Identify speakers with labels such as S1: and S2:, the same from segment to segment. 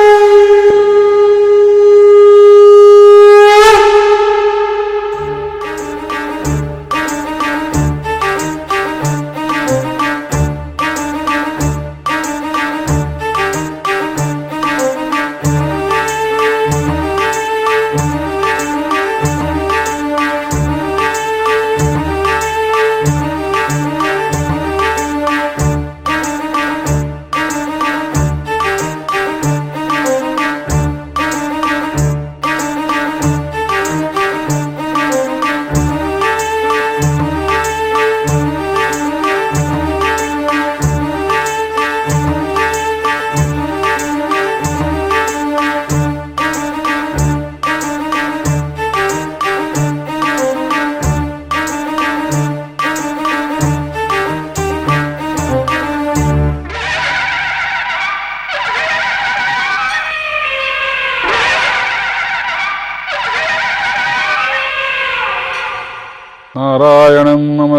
S1: Woo!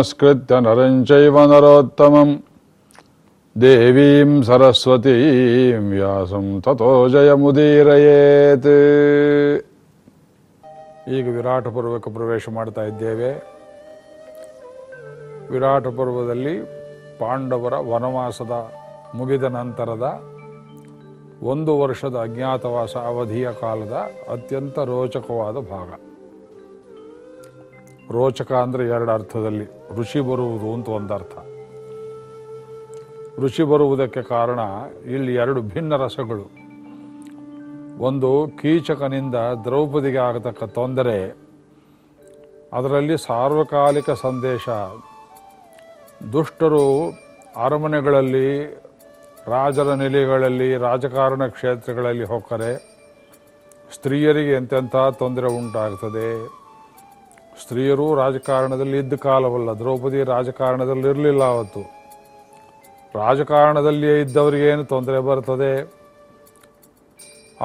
S1: ನಮಸ್ಕೃತ್ಯ ನರಂ ಚೈವ ನರೋತ್ತಮಂ ದೇವೀಂ ಸರಸ್ವತೀಂ ವ್ಯಾಸಂ ತಥೋ ಜಯಮುದೀರಯೇತ್ ಈಗ ವಿರಾಟ ಪರ್ವಕ್ಕೆ ಪ್ರವೇಶ ಮಾಡ್ತಾ ಇದ್ದೇವೆ. ವಿರಾಟ ಪರ್ವದಲ್ಲಿ ಪಾಂಡವರ ವನವಾಸದ ಮುಗಿದ ನಂತರದ ಒಂದು ವರ್ಷದ ಅಜ್ಞಾತವಾಸ ಅವಧಿಯ ಕಾಲದ ಅತ್ಯಂತ ರೋಚಕವಾದ ಭಾಗ. ರೋಚಕ ಅಂದರೆ ಎರಡು ಅರ್ಥದಲ್ಲಿ. ರುಚಿ ಬರುವುದು ಅಂತ ಒಂದು ಅರ್ಥ ರುಚಿ ಬರುವುದಕ್ಕೆ ಕಾರಣ ಇಲ್ಲಿ ಎರಡು ಭಿನ್ನ ರಸಗಳು. ಒಂದು ಕೀಚಕನಿಂದ ದ್ರೌಪದಿಗೆ ಆಗತಕ್ಕ ತೊಂದರೆ, ಅದರಲ್ಲಿ ಸಾರ್ವಕಾಲಿಕ ಸಂದೇಶ. ದುಷ್ಟರು ಅರಮನೆಗಳಲ್ಲಿ, ರಾಜರ ನೆಲೆಗಳಲ್ಲಿ, ರಾಜಕಾರಣ ಕ್ಷೇತ್ರಗಳಲ್ಲಿ ಹೋಗ್ತಾರೆ ಸ್ತ್ರೀಯರಿಗೆ ಎಂತೆಂಥ ತೊಂದರೆ ಉಂಟಾಗ್ತದೆ. ಸ್ತ್ರೀಯರು ರಾಜಕಾರಣದಲ್ಲಿ ಇದ್ದ ಕಾಲವಲ್ಲ, ದ್ರೌಪದಿ ರಾಜಕಾರಣದಲ್ಲಿ ಇರಲಿಲ್ಲ ಅವತ್ತು. ರಾಜಕಾರಣದಲ್ಲಿಯೇ ಇದ್ದವರಿಗೆ ಏನು ತೊಂದರೆ ಬರ್ತದೆ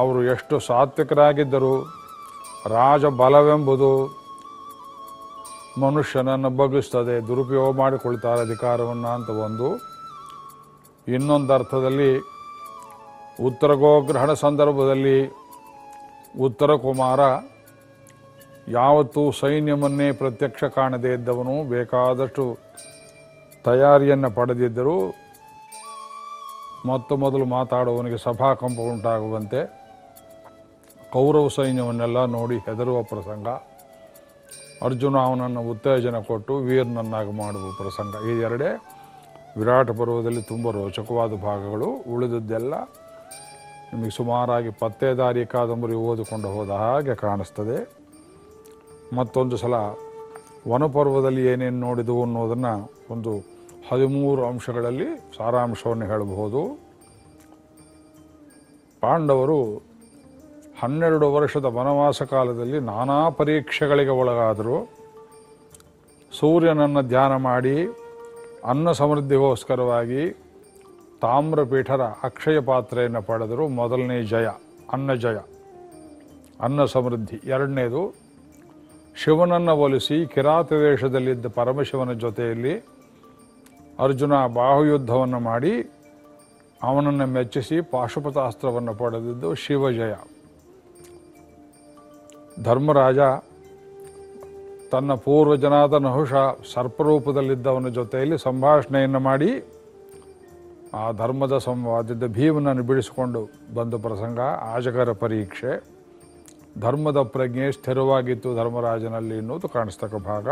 S1: ಅವರು ಎಷ್ಟು ಸಾತ್ವಿಕರಾಗಿದ್ದರು ರಾಜಬಲವೆಂಬುದು ಮನುಷ್ಯನನ್ನು ಬಗ್ಗಿಸ್ತದೆ, ದುರುಪಯೋಗ ಮಾಡಿಕೊಳ್ತಾರೆ ಅಧಿಕಾರವನ್ನು ಅಂತ ಒಂದು. ಇನ್ನೊಂದು ಅರ್ಥದಲ್ಲಿ ಉತ್ತರ ಗೋಗ್ರಹಣ ಸಂದರ್ಭದಲ್ಲಿ ಉತ್ತರ ಕುಮಾರ ಯಾವತ್ತೂ ಸೈನ್ಯವನ್ನೇ ಪ್ರತ್ಯಕ್ಷ ಕಾಣದೇ ಇದ್ದವನು ಬೇಕಾದಷ್ಟು ತಯಾರಿಯನ್ನು ಪಡೆದಿದ್ದರೂ ಮೊತ್ತ ಮೊದಲು ಮಾತಾಡುವವನಿಗೆ ಸಭಾಕಂಪ ಉಂಟಾಗುವಂತೆ ಕೌರವ ಸೈನ್ಯವನ್ನೆಲ್ಲ ನೋಡಿ ಹೆದರುವ ಪ್ರಸಂಗ. ಅರ್ಜುನ ಅವನನ್ನು ಉತ್ತೇಜನ ಕೊಟ್ಟು ವೀರನನ್ನಾಗಿ ಮಾಡುವ ಪ್ರಸಂಗ. ಈ ಎರಡೇ ವಿರಾಟ ಪರ್ವದಲ್ಲಿ ತುಂಬ ರೋಚಕವಾದ ಭಾಗಗಳು. ಉಳಿದದ್ದೆಲ್ಲ ನಿಮಗೆ ಸುಮಾರಾಗಿ ಪತ್ತೇದಾರಿ ಕಾದಂಬರಿ ಓದಿಕೊಂಡು ಹೋದ ಹಾಗೆ ಕಾಣಿಸ್ತದೆ. ಮತ್ತೊಂದು ಸಲ ವನಪರ್ವದಲ್ಲಿ ಏನೇನು ನೋಡಿದವು ಅನ್ನೋದನ್ನು ಒಂದು ಹದಿಮೂರು ಅಂಶಗಳಲ್ಲಿ ಸಾರಾಂಶವನ್ನು ಹೇಳಬಹುದು. ಪಾಂಡವರು ಹನ್ನೆರಡು ವರ್ಷದ ವನವಾಸ ಕಾಲದಲ್ಲಿ ನಾನಾ ಪರೀಕ್ಷೆಗಳಿಗೆ ಒಳಗಾದರು. ಸೂರ್ಯನನ್ನು ಧ್ಯಾನ ಮಾಡಿ, ಅನ್ನ ಸಮೃದ್ಧಿಗೋಸ್ಕರವಾಗಿ ತಾಮ್ರಪೀಠರ ಅಕ್ಷಯ ಪಾತ್ರೆಯನ್ನು ಪಡೆದರು. ಮೊದಲನೇ ಜಯ, ಅನ್ನ ಜಯ, ಅನ್ನ ಸಮೃದ್ಧಿ. ಎರಡನೇದು ಶಿವನನ್ನು ಒಲಿಸಿ ಕಿರಾತ ವೇಷದಲ್ಲಿದ್ದ ಪರಮಶಿವನ ಜೊತೆಯಲ್ಲಿ ಅರ್ಜುನ ಬಾಹುಯುದ್ಧವನ್ನು ಮಾಡಿ ಅವನನ್ನು ಮೆಚ್ಚಿಸಿ ಪಾಶುಪತಾಸ್ತ್ರವನ್ನು ಪಡೆದಿದ್ದು ಶಿವಜಯ. ಧರ್ಮರಾಜ ತನ್ನ ಪೂರ್ವಜನಾದ ನಹುಷ ಸರ್ಪರೂಪದಲ್ಲಿದ್ದವನ ಜೊತೆಯಲ್ಲಿ ಸಂಭಾಷಣೆಯನ್ನು ಮಾಡಿ ಆ ಧರ್ಮದ ಸಂವಾದದ ಭೀಮನನ್ನು ಬಿಡಿಸಿಕೊಂಡು ಬಂದ ಪ್ರಸಂಗ ಆಜಕರ ಪರೀಕ್ಷೆ. ಧರ್ಮದ ಪ್ರಜ್ಞೆ ಸ್ಥಿರವಾಗಿತ್ತು ಧರ್ಮರಾಜನಲ್ಲಿ ಎನ್ನುವುದು ಕಾಣಿಸ್ತಕ್ಕ ಭಾಗ.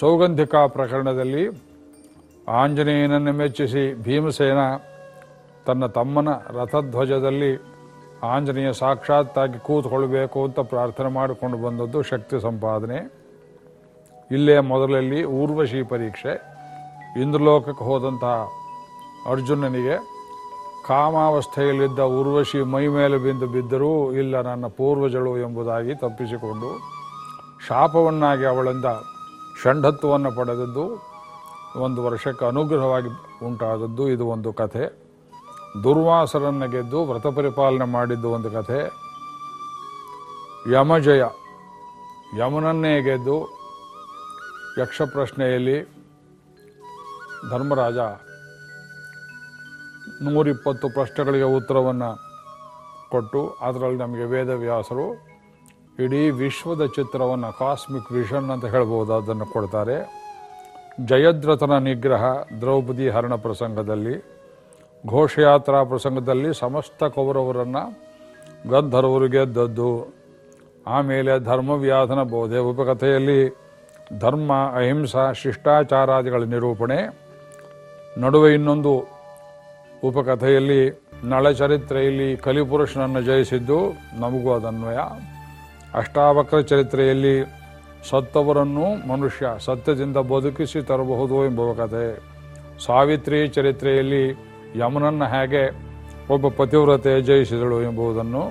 S1: ಸೌಗಂಧಿಕಾ ಪ್ರಕರಣದಲ್ಲಿ ಆಂಜನೇಯನನ್ನು ಮೆಚ್ಚಿಸಿ ಭೀಮಸೇನ ತನ್ನ ತಮ್ಮನ ರಥಧ್ವಜದಲ್ಲಿ ಆಂಜನೇಯ ಸಾಕ್ಷಾತ್ತಾಗಿ ಕೂತ್ಕೊಳ್ಬೇಕು ಅಂತ ಪ್ರಾರ್ಥನೆ ಮಾಡಿಕೊಂಡು ಬಂದದ್ದು ಶಕ್ತಿ ಸಂಪಾದನೆ. ಇಲ್ಲೇ ಮೊದಲಲ್ಲಿ ಊರ್ವಶಿ ಪರೀಕ್ಷೆ. ಇಂದ್ರಲೋಕಕ್ಕೆ ಹೋದಂತಹ ಅರ್ಜುನನಿಗೆ ಕಾಮಾವಸ್ಥೆಯಲ್ಲಿದ್ದ ಉರ್ವಶಿ ಮೈ ಮೇಲೆ ಬಿಂದು ಬಿದ್ದರೂ ಇಲ್ಲ ನನ್ನ ಪೂರ್ವಜಳು ಎಂಬುದಾಗಿ ತಪ್ಪಿಸಿಕೊಂಡು ಶಾಪವನ್ನಾಗಿ ಅವಳಿಂದ ಷಂಡತ್ವವನ್ನು ಪಡೆದದ್ದು ಒಂದು ವರ್ಷಕ್ಕೆ ಅನುಗ್ರಹವಾಗಿ ಉಂಟಾದದ್ದು ಇದು ಒಂದು ಕಥೆ. ದುರ್ವಾಸರನ್ನು ಗೆದ್ದು ವ್ರತ ಪರಿಪಾಲನೆ ಮಾಡಿದ್ದು ಒಂದು ಕಥೆ. ಯಮಜಯ, ಯಮನನ್ನೇ ಗೆದ್ದು ಯಕ್ಷಪ್ರಶ್ನೆಯಲ್ಲಿ ಧರ್ಮರಾಜ ನೂರಿಪ್ಪತ್ತು ಪ್ರಶ್ನೆಗಳಿಗೆ ಉತ್ತರವನ್ನು ಕೊಟ್ಟು ಅದರಲ್ಲಿ ನಮಗೆ ವೇದವ್ಯಾಸರು ಇಡೀ ವಿಶ್ವದ ಚಿತ್ರವನ್ನು ಕಾಸ್ಮಿಕ್ ವಿಷನ್ ಅಂತ ಹೇಳ್ಬೋದು ಅದನ್ನು ಕೊಡ್ತಾರೆ. ಜಯದ್ರಥನ ನಿಗ್ರಹ ದ್ರೌಪದಿ ಹರಣ ಪ್ರಸಂಗದಲ್ಲಿ, ಘೋಷಯಾತ್ರಾ ಪ್ರಸಂಗದಲ್ಲಿ ಸಮಸ್ತ ಕೌರವರನ್ನು ಗಂಧರ್ವರು ಗೆದ್ದದ್ದು. ಆಮೇಲೆ ಧರ್ಮವ್ಯಾಧನ ಬೋಧೆ ಉಪಕಥೆಯಲ್ಲಿ ಧರ್ಮ, ಅಹಿಂಸಾ, ಶಿಷ್ಟಾಚಾರಾದಿಗಳ ನಿರೂಪಣೆ. ನಡುವೆ ಇನ್ನೊಂದು ಉಪಕಥೆಯಲ್ಲಿ ನಳಚರಿತ್ರೆಯಲ್ಲಿ ಕಲಿಪುರುಷನನ್ನು ಜಯಿಸಿದ್ದು ನಮಗೂ ಅದನ್ವಯ. ಅಷ್ಟಾವಕ್ರ ಚರಿತ್ರೆಯಲ್ಲಿ ಸತ್ತವರನ್ನು ಮನುಷ್ಯ ಸತ್ಯದಿಂದ ಬದುಕಿಸಿ ತರಬಹುದು ಎಂಬುವ ಕಥೆ. ಸಾವಿತ್ರಿ ಚರಿತ್ರೆಯಲ್ಲಿ ಯಮನನ್ನು ಹೇಗೆ ಒಬ್ಬ ಪತಿವ್ರತೆ ಜಯಿಸಿದಳು ಎಂಬುದನ್ನು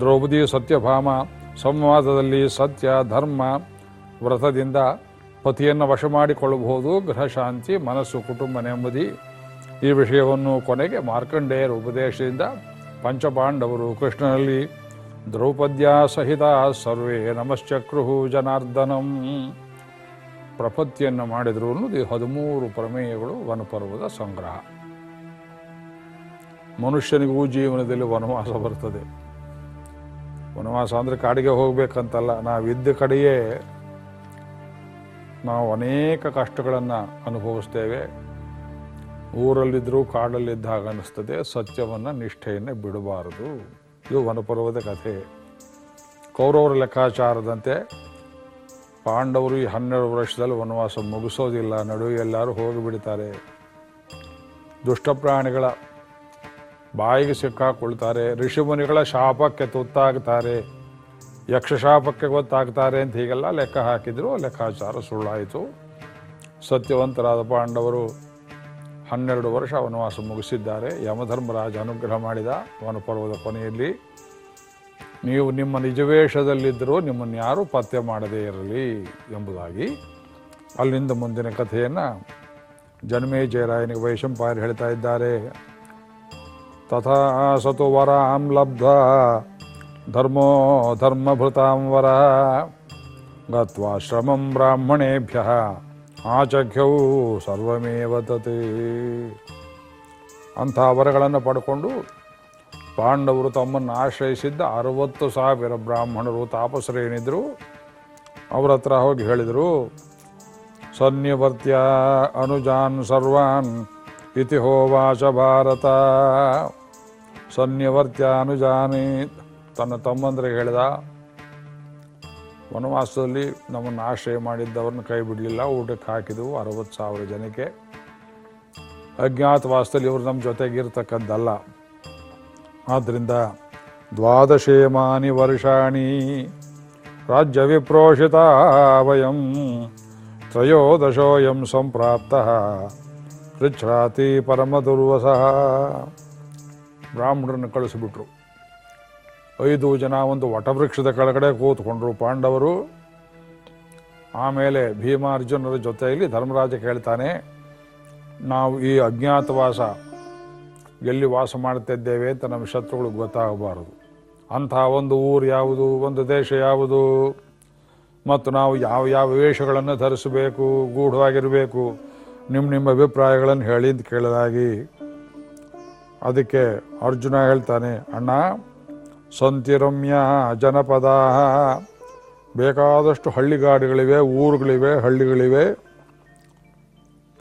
S1: ದ್ರೌಪದಿ ಸತ್ಯಭಾಮ ಸಂವಾದದಲ್ಲಿ ಸತ್ಯ, ಧರ್ಮ, ವ್ರತದಿಂದ ಪತಿಯನ್ನು ವಶ ಮಾಡಿಕೊಳ್ಳಬಹುದು, ಗೃಹಶಾಂತಿ, ಮನಸ್ಸು, ಕುಟುಂಬ ನೆಮ್ಮದಿ ಈ ವಿಷಯವನ್ನು ಕೊನೆಗೆ ಮಾರ್ಕಂಡೇಯರ ಉಪದೇಶದಿಂದ ಪಂಚಪಾಂಡವರು ಕೃಷ್ಣನಲ್ಲಿ, ದ್ರೌಪದ್ಯ ಸಹಿತ ಸರ್ವೇ ನಮಶ್ಚಕ್ರುಹು ಜನಾರ್ದನಂ. ಪ್ರಪತ್ತಿಯನ್ನು ಮಾಡಿದ್ರು ಅನ್ನೋದು ಈ ಹದಿಮೂರು ಪ್ರಮೇಯಗಳು ವನಪರ್ವದ ಸಂಗ್ರಹ. ಮನುಷ್ಯನಿಗೂ ಜೀವನದಲ್ಲಿ ವನವಾಸ ಬರ್ತದೆ. ವನವಾಸ ಅಂದರೆ ಕಾಡಿಗೆ ಹೋಗ್ಬೇಕಂತಲ್ಲ, ನಾವಿದ್ದ ಕಡೆಯೇ ನಾವು ಅನೇಕ ಕಷ್ಟಗಳನ್ನು ಅನುಭವಿಸ್ತೇವೆ. ಊರಲ್ಲಿದ್ದರೂ ಕಾಡಲ್ಲಿದ್ದಾಗ ಅನ್ನಿಸ್ತದೆ, ಸತ್ಯವನ್ನು ನಿಷ್ಠೆಯನ್ನು ಬಿಡಬಾರದು. ಇದು ವನಪರ್ವದ ಕಥೆ. ಕೌರವರ ಲೆಕ್ಕಾಚಾರದಂತೆ ಪಾಂಡವರು ಈ ಹನ್ನೆರಡು ವರ್ಷದಲ್ಲಿ ವನವಾಸ ಮುಗಿಸೋದಿಲ್ಲ, ನಡುವೆ ಎಲ್ಲರೂ ಹೋಗಿಬಿಡ್ತಾರೆ ದುಷ್ಟ ಪ್ರಾಣಿಗಳ ಬಾಯಿಗೆ ಸಿಕ್ಕಾಕೊಳ್ತಾರೆ ಋಷಿಮುನಿಗಳ ಶಾಪಕ್ಕೆ ತುತ್ತಾಗ್ತಾರೆ, ಯಕ್ಷಶಾಪಕ್ಕೆ ಗೊತ್ತಾಗ್ತಾರೆ ಅಂತ ಹೀಗೆಲ್ಲ ಲೆಕ್ಕ ಹಾಕಿದ್ರು, ಲೆಕ್ಕಾಚಾರ ಸುಳ್ಳಾಯಿತು. ಸತ್ಯವಂತರಾದ ಪಾಂಡವರು ಹನ್ನೆರಡು ವರ್ಷ ವನವಾಸ ಮುಗಿಸಿದ್ದಾರೆ. ಯಮಧರ್ಮರಾಜ ಅನುಗ್ರಹ ಮಾಡಿದ ವನಪರ್ವದ ಕೊನೆಯಲ್ಲಿ. ನೀವು ನಿಮ್ಮ ನಿಜವೇಷದಲ್ಲಿದ್ದರೂ ನಿಮ್ಮನ್ನು ಯಾರೂ ಪತ್ತೆ ಮಾಡದೇ ಇರಲಿ ಎಂಬುದಾಗಿ. ಅಲ್ಲಿಂದ ಮುಂದಿನ ಕಥೆಯನ್ನು ಜನ್ಮೇ ಜಯರಾಯನಿಗೆ ವೈಶಂಪಾಯರು ಹೇಳ್ತಾ ಇದ್ದಾರೆ. ತಥಾ ಸತು ವರಾಂ ಲಬ್ಧ ಧರ್ಮೋ ಧರ್ಮಭೃತಾಂ ವರ. ಗತ್ವಾ ಶ್ರಮಂ ಬ್ರಾಹ್ಮಣೇಭ್ಯ. ಆಚಖ್ಯೌ ಸರ್ವಮೇವತತೆ ಅಂಥ ವರಗಳನ್ನು ಪಡ್ಕೊಂಡು ಪಾಂಡವರು ತಮ್ಮನ್ನು ಆಶ್ರಯಿಸಿದ್ದ ಅರವತ್ತು ಸಾವಿರ ಬ್ರಾಹ್ಮಣರು ತಾಪಸರೇನಿದ್ರು. ಅವ್ರ ಹತ್ರ ಹೋಗಿ ಹೇಳಿದರು, ಸನ್ನಿವರ್ತ್ಯ ಅನುಜಾನ್ ಸರ್ವಾನ್ ಇತಿಹೋವಾಚ ಭಾರತ. ಸನ್ನಿವರ್ತ್ಯ ಅನುಜಾನಿ, ತನ್ನ ತಮ್ಮಂದ್ರಿಗೆ ಹೇಳಿದ ವನವಾಸದಲ್ಲಿ ನಮ್ಮನ್ನು ಆಶ್ರಯ ಮಾಡಿದ್ದವ್ರನ್ನ ಕೈ ಬಿಡಲಿಲ್ಲ, ಊಟಕ್ಕೆ ಹಾಕಿದವು ಅರವತ್ತು ಸಾವಿರ ಜನಕ್ಕೆ. ಅಜ್ಞಾತವಾಸದಲ್ಲಿ ಇವರು ನಮ್ಮ ಜೊತೆಗಿರ್ತಕ್ಕದ್ದಲ್ಲ ಆದ್ದರಿಂದ ದ್ವಾದಶೇಮಾನಿ ವರ್ಷಾಣಿ, ರಾಜ್ಯ ವಿಪ್ರೋಷಿತ ವಯಂ, ತ್ರಯೋದಶೋಯಂ ಸಂಪ್ರಾಪ್ತ ಋಚ್ಛಾತಿ ಪರಮ ದುರ್ವಸಃ ಬ್ರಾಹ್ಮಣರನ್ನು ಕಳಿಸಿಬಿಟ್ರು. ಐದು ಜನ ಒಂದು ವಟವೃಕ್ಷದ ಕೆಳಗಡೆ ಕೂತ್ಕೊಂಡ್ರು ಪಾಂಡವರು. ಆಮೇಲೆ ಭೀಮಾರ್ಜುನರ ಜೊತೆಯಲ್ಲಿ ಧರ್ಮರಾಜ ಕೇಳ್ತಾನೆ, ನಾವು ಈ ಅಜ್ಞಾತವಾಸ ಎಲ್ಲಿ ವಾಸ ಮಾಡ್ತಿದ್ದೇವೆ ಅಂತ ನಮ್ಮ ಶತ್ರುಗಳಿಗೆ ಗೊತ್ತಾಗಬಾರದು. ಅಂಥ ಒಂದು ಊರು ಯಾವುದು, ಒಂದು ದೇಶ ಯಾವುದು? ಮತ್ತು ನಾವು ಯಾವ ಯಾವ ವೇಷಗಳನ್ನು ಧರಿಸಬೇಕು, ಗೂಢವಾಗಿರಬೇಕು? ನಿಮ್ಮ ನಿಮ್ಮ ಅಭಿಪ್ರಾಯಗಳನ್ನು ಹೇಳಿ ಅಂತ ಕೇಳಿದಾಗಿ ಅದಕ್ಕೆ ಅರ್ಜುನ ಹೇಳ್ತಾನೆ, ಅಣ್ಣ ಸಂತಿರಮ್ಯ ಜನಪದ ಬೇಕಾದಷ್ಟು ಹಳ್ಳಿಗಾಡುಗಳಿವೆ, ಊರುಗಳಿವೆ, ಹಳ್ಳಿಗಳಿವೆ.